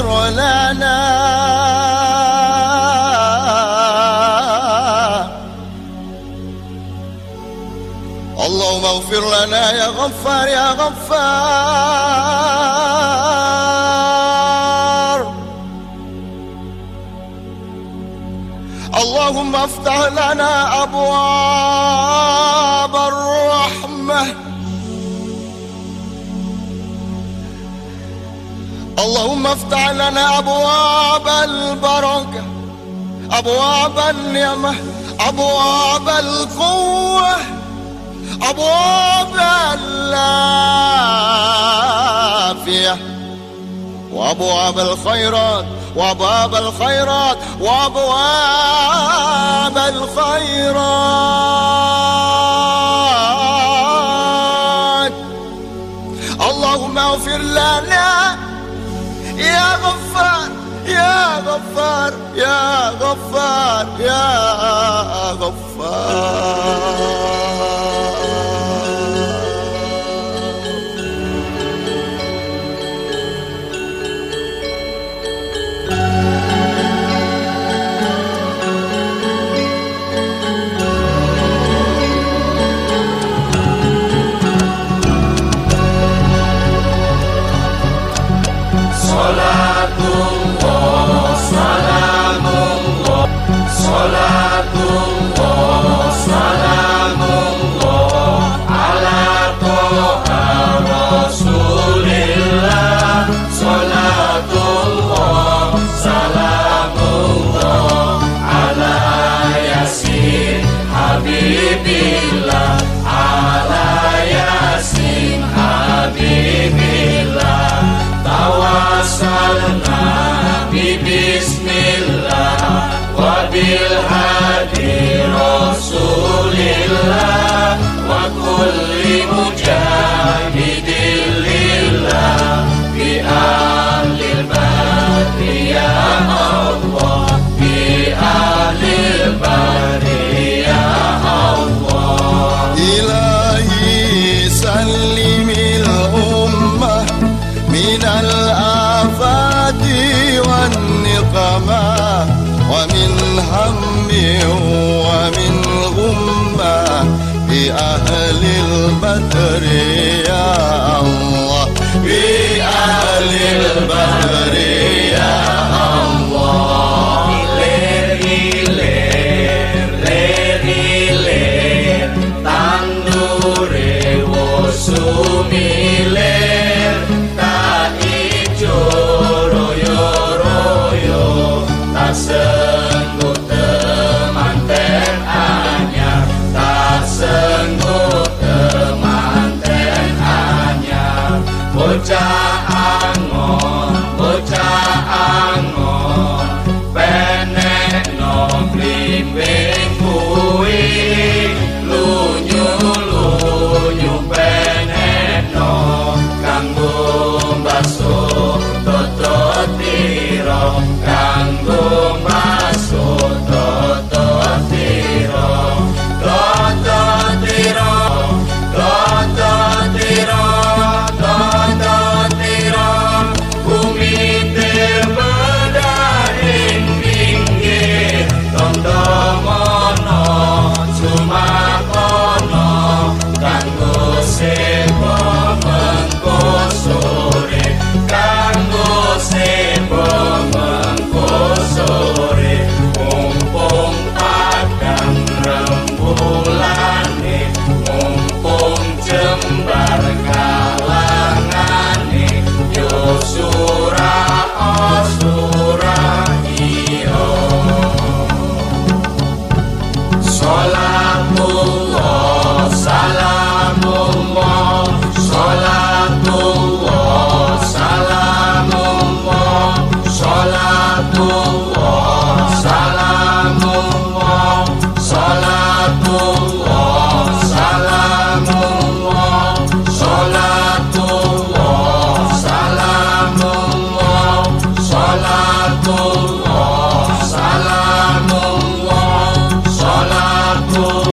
واغفر لنا. اللهم اغفر لنا يا غفار يا غفار. اللهم افتح لنا أبواب الروح. اللهم افتح لنا أبواب البركة أبواب النعمة أبواب القوة أبواب العافية وأبواب الخيرات وأبواب الخيرات وأبواب الخيرات. اللهم اغفر لنا يا غفار. Salam. ومن غمة بأهل البدر. 家。